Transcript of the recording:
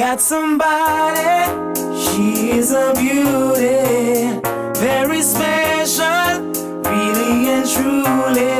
got somebody, she's a beauty, very special, really and truly.